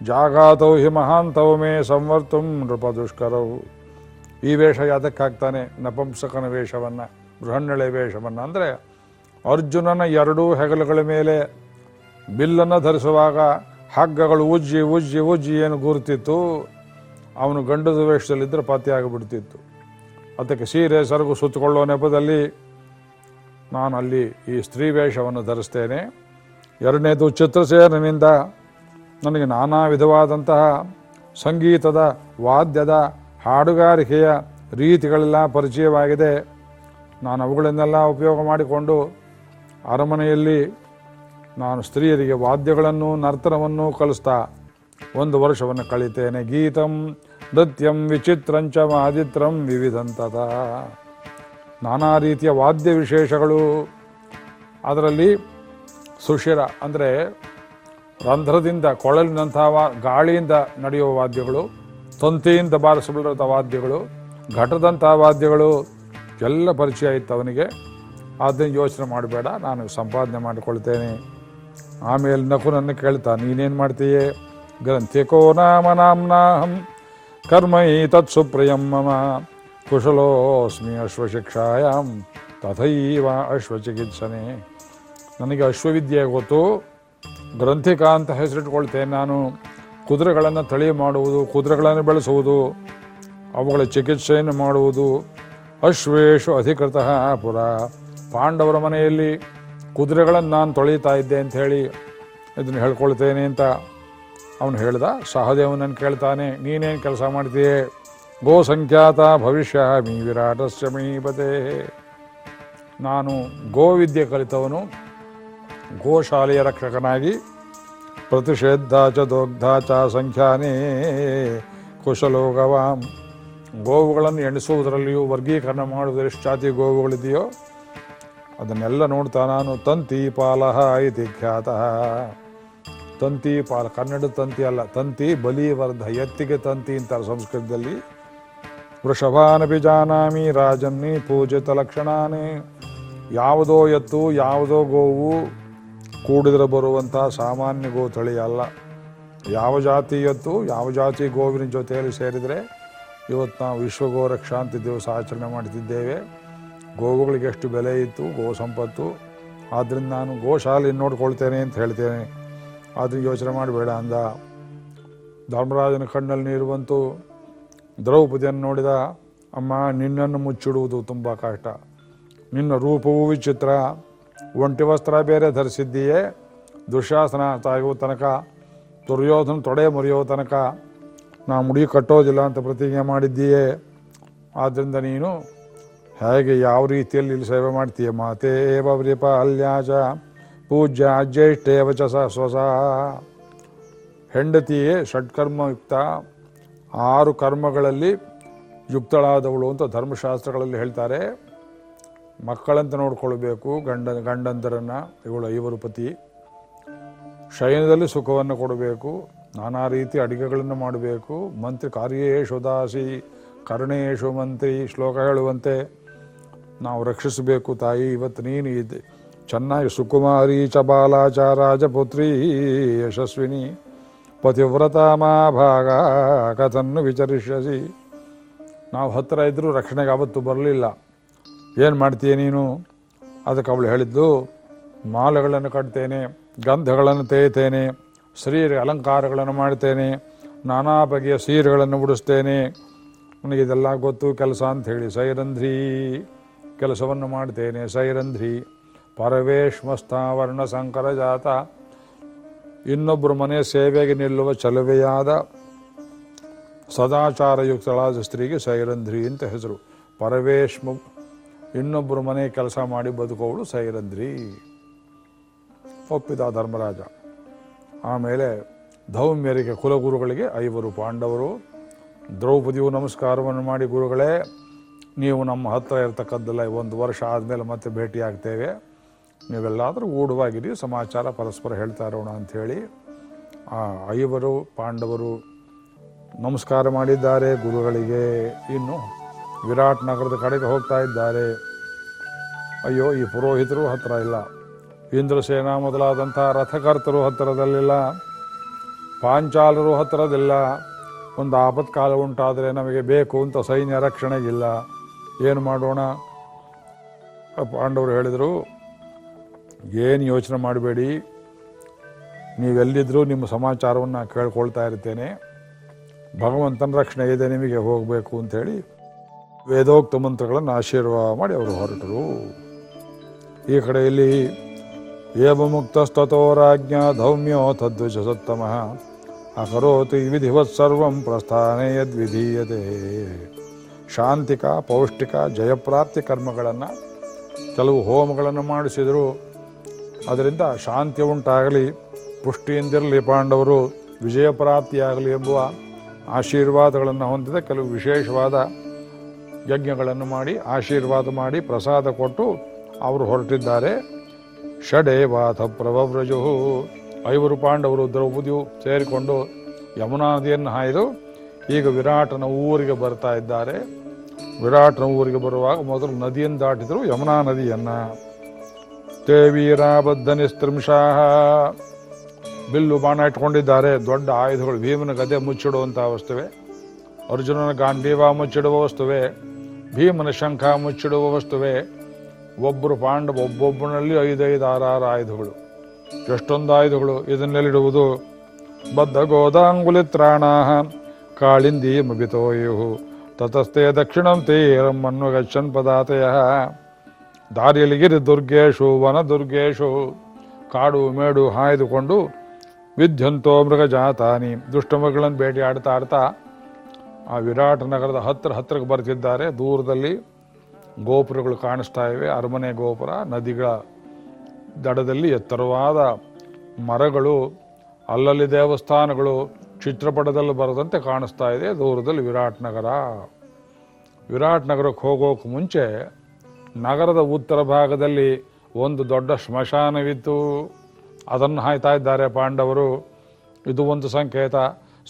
S1: ಜಾಗಾತೌ ಹಿ ಮಹಾಂತೌ ಮೇ ಸಂವರ್ತುಂ ನೃಪ ದುಷ್ಕರವು ಈ ವೇಷ ಯಾತಕ್ಕಾಗ್ತಾನೆ ನಪುಂಸಕನ ವೇಷವನ್ನು? ಬೃಹಣ್ಣಳೆ ವೇಷವನ್ನು. ಅಂದರೆ ಅರ್ಜುನನ ಎರಡೂ ಹೆಗಲುಗಳ ಮೇಲೆ ಬಿಲ್ಲನ್ನು ಧರಿಸುವಾಗ ಹಗ್ಗಗಳು ಉಜ್ಜಿ ಉಜ್ಜಿ ಉಜ್ಜಿ ಏನು ಗುರುತಿತ್ತು, ಅವನು ಗಂಡದ ವೇಷದಲ್ಲಿದ್ದರೆ ಪತ್ತೆಯಾಗಿಬಿಡ್ತಿತ್ತು ಅದಕ್ಕೆ ಸೀರೆ ಸರಗು ಸುತ್ತಕೊಳ್ಳೋ ನೆಪದಲ್ಲಿ ನಾನು ಅಲ್ಲಿ ಈ ಸ್ತ್ರೀ ವೇಷವನ್ನು ಧರಿಸ್ತೇನೆ. ಎರಡನೇದು ಚಿತ್ರಸೇನಿಂದ ನನಗೆ ನಾನಾ ವಿಧವಾದಂತಹ ಸಂಗೀತದ, ವಾದ್ಯದ, ಹಾಡುಗಾರಿಕೆಯ ರೀತಿಗಳೆಲ್ಲ ಪರಿಚಯವಾಗಿದೆ. ನಾನು ಅವುಗಳನ್ನೆಲ್ಲ ಉಪಯೋಗ ಮಾಡಿಕೊಂಡು ಅರಮನೆಯಲ್ಲಿ ನಾನು ಸ್ತ್ರೀಯರಿಗೆ ವಾದ್ಯಗಳನ್ನು ನರ್ತನವನ್ನು ಕಲಿಸ್ತಾ ಒಂದು ವರ್ಷವನ್ನು ಕಳಿತೇನೆ. ಗೀತಂ ನೃತ್ಯಂ ವಿಚಿತ್ರಂಚ ಮಾದಿತ್ರಂ ವಿವಿಧಂತದ. ನಾನಾ ರೀತಿಯ ವಾದ್ಯ ವಿಶೇಷಗಳು ಅದರಲ್ಲಿ ಸುಶಿರ ಅಂದರೆ ರಂಧ್ರದಿಂದ, ಕೊಳಲಿನಂಥ ಗಾಳಿಯಿಂದ ನಡೆಯುವ ವಾದ್ಯಗಳು, ತಂತಿಯಿಂದ ಬಾರಿಸಬಲ್ಲಂಥ ವಾದ್ಯಗಳು, ಘಟದಂಥ ವಾದ್ಯಗಳು ಎಲ್ಲ ಪರಿಚಯ ಇತ್ತು ಅವನಿಗೆ. ಅದನ್ನು ಯೋಚನೆ ಮಾಡಬೇಡ, ನಾನು ಸಂಪಾದನೆ ಮಾಡಿಕೊಳ್ತೇನೆ. ಆಮೇಲೆ ನಕುನನ್ನು ಕೇಳ್ತಾ, ನೀನೇನು ಮಾಡ್ತೀಯೇ? ಗ್ರಂಥಿಕೋ ನಾಮ ನಾಮ್ನಾಹಂ ಕರ್ಮ ತತ್ ಸುಪ್ರಿಯಂ ಮಮ. ಕುಶಲೋಸ್ಮಿ ಅಶ್ವಶಿಕ್ಷಾಯಾಂ ತಥೈವ ಅಶ್ವಚಿಕಿತ್ಸನೆ. ನನಗೆ ಅಶ್ವವಿದ್ಯೆ ಗೊತ್ತು. ಗ್ರಂಥಿಕ ಅಂತ ಹೆಸರಿಟ್ಕೊಳ್ತೇನೆ ನಾನು. ಕುದುರೆಗಳನ್ನು ತಳಿ ಮಾಡುವುದು, ಕುದುರೆಗಳನ್ನು ಬೆಳೆಸುವುದು, ಅವುಗಳ ಚಿಕಿತ್ಸೆಯನ್ನು ಮಾಡುವುದು. ಅಶ್ವೇಶು ಅಧಿಕೃತ ಪುರ. ಪಾಂಡವರ ಮನೆಯಲ್ಲಿ ಕುದುರೆಗಳನ್ನು ನಾನು ತೊಳಿತಾ ಇದ್ದೆ ಅಂತ ಹೇಳಿ ಇದನ್ನು ಹೇಳ್ಕೊಳ್ತೇನೆ ಅಂತ ಅವನು ಹೇಳ್ದ. ಸಹದೇವನನ್ನು ಕೇಳ್ತಾನೆ, ನೀನೇನು ಕೆಲಸ ಮಾಡ್ತೀಯೇ? ಗೋ ಸಂಖ್ಯಾತ ಭವಿಷ್ಯ ಮೀ ವಿರಾಟಸ್ಯ ಮೀಪತೆ ನಾನು ಗೋವಿದ್ಯೆ ಕಲಿತವನು, ಗೋಶಾಲೆಯ ರಕ್ಷಕನಾಗಿ ಪ್ರತಿಷೇಧ ಚ ದೋಗ್ಧ ಚ ಸಂಖ್ಯಾನೇ, ಕುಶಲೋಗವಾಂ. ಗೋವುಗಳನ್ನು ಎಣಿಸುವುದರಲ್ಲಿಯೂ ವರ್ಗೀಕರಣ ಮಾಡುವುದರಲ್ಲಿ ಎಷ್ಟು ಜಾತಿ ಗೋವುಗಳಿದೆಯೋ, ಅದನ್ನೆಲ್ಲ ನೋಡ್ತಾ ನಾನು, ತಂತಿ ಪಾಲಹ ಐತಿ ಖ್ಯಾತ ತಂತಿ ಪಾಲ, ಕನ್ನಡ ತಂತಿ ಅಲ್ಲ, ತಂತಿ ಬಲಿವರ್ಧ, ಎತ್ತಿಗೆ ತಂತಿ ಅಂತಾರೆ ಸಂಸ್ಕೃತದಲ್ಲಿ. ವೃಷಭಾನಪಿ ಜಾನಾಮಿ, ರಾಜನ್ನಿ ಪೂಜಿತ ಲಕ್ಷಣಾನೇ. ಯಾವುದೋ ಎತ್ತು, ಯಾವುದೋ ಗೋವು ಕೂಡಿದ್ರೆ ಬರುವಂಥ ಸಾಮಾನ್ಯ ಗೋ ತಳಿ ಅಲ್ಲ. ಯಾವ ಜಾತಿ ಎತ್ತು, ಯಾವ ಜಾತಿ ಗೋವಿನ ಜೊತೆಯಲ್ಲಿ ಸೇರಿದರೆ ಇವತ್ತು ನಾವು ವಿಶ್ವಗೋರಕ್ಷಾಂತಿ ಗೋರಕ್ಷಾ ಅಂತ ದಿವಸ ಆಚರಣೆ ಮಾಡ್ತಿದ್ದೇವೆ. ಗೋವುಗಳಿಗೆ ಎಷ್ಟು ಬೆಲೆ ಇತ್ತು, ಗೋ ಸಂಪತ್ತು. ಆದ್ದರಿಂದ ನಾನು ಗೋಶಾಲೆ ನೋಡ್ಕೊಳ್ತೇನೆ ಅಂತ ಹೇಳ್ತೇನೆ. ಆದ್ರೆ ಯೋಚನೆ ಮಾಡಬೇಡ ಅಂದ. ಧರ್ಮರಾಜನ ಕಣ್ಣಲ್ಲಿ ನೀರು ಬಂತು. ದ್ರೌಪದಿಯನ್ನು ನೋಡಿದ, ಅಮ್ಮ, ನಿನ್ನನ್ನು ಮುಚ್ಚಿಡುವುದು ತುಂಬ ಕಷ್ಟ. ನಿನ್ನ ರೂಪವೂ ವಿಚಿತ್ರ. ಒಂಟಿ ವಸ್ತ್ರ ಬೇರೆ ಧರಿಸಿದ್ದೀಯೇ. ದುಶ್ಯಾಸನ ತಾಗುವ ತನಕ. ದುರ್ಯೋಧನ ತೊಡೆ ಮುರಿಯೋ ತನಕ. ನಾ ಮುಡಿ ಕಟ್ಟೋದಿಲ್ಲ ಅಂತ ಪ್ರತಿಜ್ಞೆ ಮಾಡಿದ್ದೀಯೇ. ಆದ್ದರಿಂದ ನೀನು ಹೇಗೆ ಯಾವ ರೀತಿಯಲ್ಲಿ ಇಲ್ಲಿ ಸೇವೆ ಮಾಡ್ತೀಯ? ಮಾತೇ ವ್ರಿಪ ಅಲ್ಯಾಚ ಪೂಜ್ಯ ಜ್ಯೇಷ್ಠೇವ ಚ ಸ ಸ್ವಸ ಹೆಂಡತಿಯೇ ಷಡ್ಕರ್ಮಯುಕ್ತ. ಆರು ಕರ್ಮಗಳಲ್ಲಿ ಯುಕ್ತಳಾದವಳು ಅಂತ ಧರ್ಮಶಾಸ್ತ್ರಗಳಲ್ಲಿ ಹೇಳ್ತಾರೆ. ಮಕ್ಕಳಂತ ನೋಡಿಕೊಳ್ಬೇಕು, ಗಂಡ ಗಂಡಂದರನ್ನು ಇವಳು ಐವರು ಪತಿ. ಶಯನದಲ್ಲಿ ಸುಖವನ್ನು ಕೊಡಬೇಕು. ನಾನಾ ರೀತಿ ಅಡುಗೆಗಳನ್ನು ಮಾಡಬೇಕು. ಮಂತ್ರಿ ಕಾರ್ಯೇಶು ದಾಸಿ ಕರ್ಣೇಶು ಮಂತ್ರಿ ಶ್ಲೋಕ ಹೇಳುವಂತೆ ನಾವು ರಕ್ಷಿಸಬೇಕು ತಾಯಿ. ಇವತ್ತು ನೀನು ಇದ್ದೆ. ಚೆನ್ನಾಗಿ ಸುಕುಮಾರಿ ಚ ರಾಜಪುತ್ರಿ ಯಶಸ್ವಿನಿ. ಪತಿವ್ರತ ಮಾ ಭಾಗ ಕಥನ್ನು ವಿಚರಿಸಿ. ನಾವು ಹತ್ತಿರ ಇದ್ದರೂ ರಕ್ಷಣೆಗೆ ಅವತ್ತು ಬರಲಿಲ್ಲ. ಏನು ಮಾಡ್ತೀಯ ನೀನು? ಅದಕ್ಕೆ ಅವಳು ಹೇಳಿದ್ದು, ಮಾಲೆಗಳನ್ನು ಕಟ್ತೇನೆ, ಗಂಧಗಳನ್ನು ತೇಯ್ತೇನೆ ಸ್ತ್ರೀಯರಿಗೆ ಅಲಂಕಾರಗಳನ್ನು ಮಾಡ್ತೇನೆ ನಾನಾ ಬಗೆಯ ಸೀರೆಗಳನ್ನು ಉಡಿಸ್ತೇನೆ ನನಗೆ ಇದೆಲ್ಲ ಗೊತ್ತು, ಕೆಲಸ ಅಂತ ಹೇಳಿ. ಸೈರಂಧ್ರಿ, ಕೆಲಸವನ್ನು ಮಾಡ್ತೇನೆ ಸೈರಂಧ್ರಿ. ಪರವೇಶ್ಮಸ್ಥಾವರ್ಣ ಸಂಕರ ಜಾತ ಇನ್ನೊಬ್ಬರು ಮನೆ ಸೇವೆಗೆ ನಿಲ್ಲುವ ಚಲುವೆಯಾದ ಸದಾಚಾರಯುಕ್ತಳಾದ ಸ್ತ್ರೀಗೆ ಸೈರಂಧ್ರಿ ಅಂತ ಹೆಸರು. ಪರವೇಶ್ಮ ಇನ್ನೊಬ್ಬರು ಮನೆ ಕೆಲಸ ಮಾಡಿ ಬದುಕೋವಳು ಸೈರಂಧ್ರಿ. ಒಪ್ಪಿದ ಧರ್ಮರಾಜ. ಆಮೇಲೆ ಧೌಮ್ಯರಿಗೆ ಕುಲಗುರುಗಳಿಗೆ ಐವರು ಪಾಂಡವರು. ದ್ರೌಪದಿಯು ನಮಸ್ಕಾರವನ್ನು ಮಾಡಿ, ಗುರುಗಳೇ, ನೀವು ನಮ್ಮ ಹತ್ತಿರ ಇರತಕ್ಕದ್ದಲ್ಲ ಒಂದು ವರ್ಷ ಆದಮೇಲೆ ಮತ್ತೆ ಭೇಟಿಯಾಗ್ತೇವೆ. ನೀವೆಲ್ಲಾದರೂ ಗೂಢವಾಗಿರಿ, ಸಮಾಚಾರ ಪರಸ್ಪರ ಹೇಳ್ತಾ ಇರೋಣ ಅಂಥೇಳಿ. ಆ ಐವರು ಪಾಂಡವರು ನಮಸ್ಕಾರ ಮಾಡಿದ್ದಾರೆ, ಗುರುಗಳಿಗೆ ಇನ್ನು ವಿರಾಟ್ ನಗರದ ಕಡೆಗೆ ಹೋಗ್ತಾ ಇದ್ದಾರೆ. ಅಯ್ಯೋ, ಈ ಪುರೋಹಿತರು ಹತ್ತಿರ ಇಲ್ಲ. ಇಂದ್ರಸೇನ ಮೊದಲಾದಂಥ ರಥಕರ್ತರು ಹತ್ತಿರದಲ್ಲಿಲ್ಲ, ಪಾಂಚಾಲರು ಹತ್ತಿರದಿಲ್ಲ. ಒಂದು ಆಪತ್ಕಾಲ ಉಂಟಾದರೆ ನಮಗೆ ಬೇಕು ಅಂತ ಸೈನ್ಯ ರಕ್ಷಣೆಗಿಲ್ಲ. ಏನು ಮಾಡೋಣ? ಪಾಂಡವರು ಹೇಳಿದರು, ಏನು ಯೋಚನೆ ಮಾಡಬೇಡಿ. ನೀವೆಲ್ಲಿದ್ದರೂ ನಿಮ್ಮ ಸಮಾಚಾರವನ್ನು ಕೇಳ್ಕೊಳ್ತಾ ಇರ್ತೇನೆ. ಭಗವಂತನ ರಕ್ಷಣೆ ಇದೆ, ನಿಮಗೆ ಹೋಗಬೇಕು ಅಂಥೇಳಿ ವೇದೋಕ್ತ ಮಂತ್ರಗಳನ್ನು ಆಶೀರ್ವಾದ ಮಾಡಿ ಅವರು ಹೊರಟರು. ಈ ಕಡೆಯಲ್ಲಿ ಏವಮುಕ್ತಸ್ತತೋ ರಾಜ್ಞ ಧೌಮ್ಯೋ ತದ್ವಿಷ ಸತ್ತಮಃ ಅಕರೋತಿ ವಿಧಿವತ್ಸರ್ವಂ ಪ್ರಸ್ಥಾನೇ ಯದ್ವಿಧೀಯತೆ ಶಾಂತಿಕ ಪೌಷ್ಟಿಕ ಜಯಪ್ರಾಪ್ತಿ ಕರ್ಮಗಳನ್ನು ಕೆಲವು ಹೋಮಗಳನ್ನು ಮಾಡಿಸಿದರು ಅದರಿಂದ ಶಾಂತಿ ಉಂಟಾಗಲಿ, ಪುಷ್ಟಿಯಿಂದಿರಲಿ ಪಾಂಡವರು, ವಿಜಯಪ್ರಾಪ್ತಿಯಾಗಲಿ ಎಂಬುವ ಆಶೀರ್ವಾದಗಳನ್ನು ಹೊಂದಿದ ಕೆಲವು ವಿಶೇಷವಾದ ಯಜ್ಞಗಳನ್ನು ಮಾಡಿ, ಆಶೀರ್ವಾದ ಮಾಡಿ ಪ್ರಸಾದ ಕೊಟ್ಟು ಅವರು ಹೊರಟಿದ್ದಾರೆ. ಷಡೇವಾಥ ಪ್ರಭವ್ರಜು ಐವರು ಪಾಂಡವರು ದ್ರೌಪದಿಯು ಸೇರಿಕೊಂಡು ಯಮುನಾ ನದಿಯನ್ನು ಹಾಯ್ದು ಈಗ ವಿರಾಟನ ಊರಿಗೆ ಬರ್ತಾ ಇದ್ದಾರೆ. ವಿರಾಟನ ಊರಿಗೆ ಬರುವಾಗ ಮೊದಲು ನದಿಯನ್ನು ದಾಟಿದ್ರು ಯಮುನಾ ನದಿಯನ್ನು. ತೇ ವೀರಾಬದ್ಧ ನಿಸ್ತ್ರಿಂಶಾಹ ಬಿಲ್ಲು ಬಾಣ ಇಟ್ಕೊಂಡಿದ್ದಾರೆ. ದೊಡ್ಡ ಆಯುಧಗಳು ಭೀಮನ ಗದೆ ಮುಚ್ಚಿಡುವಂಥ ವಸ್ತುವೆ ಅರ್ಜುನನ ಗಾಂಧೀವ ಮುಚ್ಚಿಡುವ ವಸ್ತುವೆ ಭೀಮನ ಶಂಖ ಮುಚ್ಚಿಡುವ ವಸ್ತುವೆ ಒಬ್ಬರು ಪಾಂಡವ ಒಬ್ಬೊಬ್ಬನಲ್ಲಿ ಐದೈದು ಆರಾರು ಆಯುಧಗಳು. ಎಷ್ಟೊಂದು ಆಯುಧಗಳು ಇದನ್ನೆಲ್ಲಿಡುವುದು? ಬದ್ಧ ಗೋದಾಂಗುಲಿ ತ್ರಾಣಾಹ, ಕಾಳಿಂದಿ ಮುಗಿತೋಯುಹು. ತತಸ್ಥೆ ದಕ್ಷಿಣಂ ತೀರಮ್ಮನ್ನು ಗಚ್ಚನ್ ಪದಾತಯ. ದಾರಿಯಲ್ಲಿ ಗಿರಿ ದುರ್ಗೇಶು, ವನ ದುರ್ಗೇಶು. ಕಾಡು ಮೇಡು ಹಾಯ್ದುಕೊಂಡು ವಿದ್ಯಂತೋ ಮೃಗಜಾತಾನಿ ದುಷ್ಟಮೃಗಗಳನ್ನು ಭೇಟಿ ಆಡ್ತಾ ಆಡ್ತಾ ಆ ವಿರಾಟ್ ನಗರದ ಹತ್ತಿರ ಹತ್ತಿರಕ್ಕೆ ಬರ್ತಿದ್ದಾರೆ. ದೂರದಲ್ಲಿ ಗೋಪುರಗಳು ಕಾಣಿಸ್ತಾ ಇವೆ. ಅರಮನೆ ಗೋಪುರ, ನದಿಗಳ ದಡದಲ್ಲಿ ಎತ್ತರವಾದ ಮರಗಳು, ಅಲ್ಲಲ್ಲಿ ದೇವಸ್ಥಾನಗಳು ಚಿತ್ರಪಟದಲ್ಲಿ ಬರದಂತೆ ಕಾಣಿಸ್ತಾ ಇದೆ. ದೂರದಲ್ಲಿ ವಿರಾಟ್ ನಗರ. ವಿರಾಟ್ ನಗರಕ್ಕೆ ಹೋಗೋಕೆ ಮುಂಚೆ ನಗರದ ಉತ್ತರ ಭಾಗದಲ್ಲಿ ಒಂದು ದೊಡ್ಡ ಸ್ಮಶಾನವಿತ್ತು ಅದನ್ನು ಹಾಯ್ತಾ ಇದ್ದಾರೆ ಪಾಂಡವರು. ಇದು ಒಂದು ಸಂಕೇತ.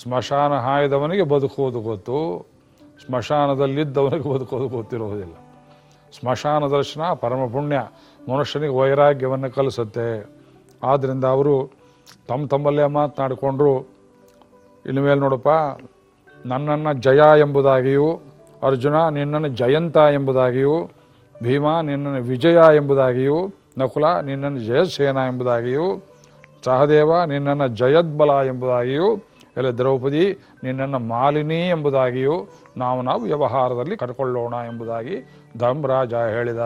S1: ಸ್ಮಶಾನ ಹಾಯ್ದವನಿಗೆ ಬದುಕುವುದು ಗೊತ್ತು. ಸ್ಮಶಾನದಲ್ಲಿದ್ದವನಿಗೆ ಬದುಕೋದು ಗೊತ್ತಿರುವುದಿಲ್ಲ ಸ್ಮಶಾನ ದರ್ಶನ ಪರಮ ಪುಣ್ಯ ಮನುಷ್ಯನಿಗೆ ವೈರಾಗ್ಯವನ್ನು ಕಲಿಸುತ್ತೆ. ಆದ್ದರಿಂದ ಅವರು ತಮ್ಮ ತಮ್ಮಲ್ಲೇ ಮಾತನಾಡಿಕೊಂಡ್ರು, ಇನ್ನು ನೋಡಪ್ಪ, ನನ್ನನ್ನು ಜಯ ಎಂಬುದಾಗಿಯೂ, ಅರ್ಜುನ ನಿನ್ನನ್ನು ಜಯಂತ ಎಂಬುದಾಗಿಯೂ, ಭೀಮಾ ನಿನ್ನನ್ನು ವಿಜಯ ಎಂಬುದಾಗಿಯೂ, ನಕುಲ ನಿನ್ನನ್ನು ಜಯಸೇನ ಎಂಬುದಾಗಿಯೂ, ಸಹದೇವ ನಿನ್ನನ್ನು ಜಯದ್ಬಲ ಎಂಬುದಾಗಿಯೂ, ಎಲ್ಲ ದ್ರೌಪದಿ ನಿನ್ನನ್ನು ಮಾಲಿನಿ ಎಂಬುದಾಗಿಯೂ ನಾವು ನಾವು ವ್ಯವಹಾರದಲ್ಲಿ ಕಟ್ಕೊಳ್ಳೋಣ ಎಂಬುದಾಗಿ ಧರ್ಮರಾಜ ಹೇಳಿದ.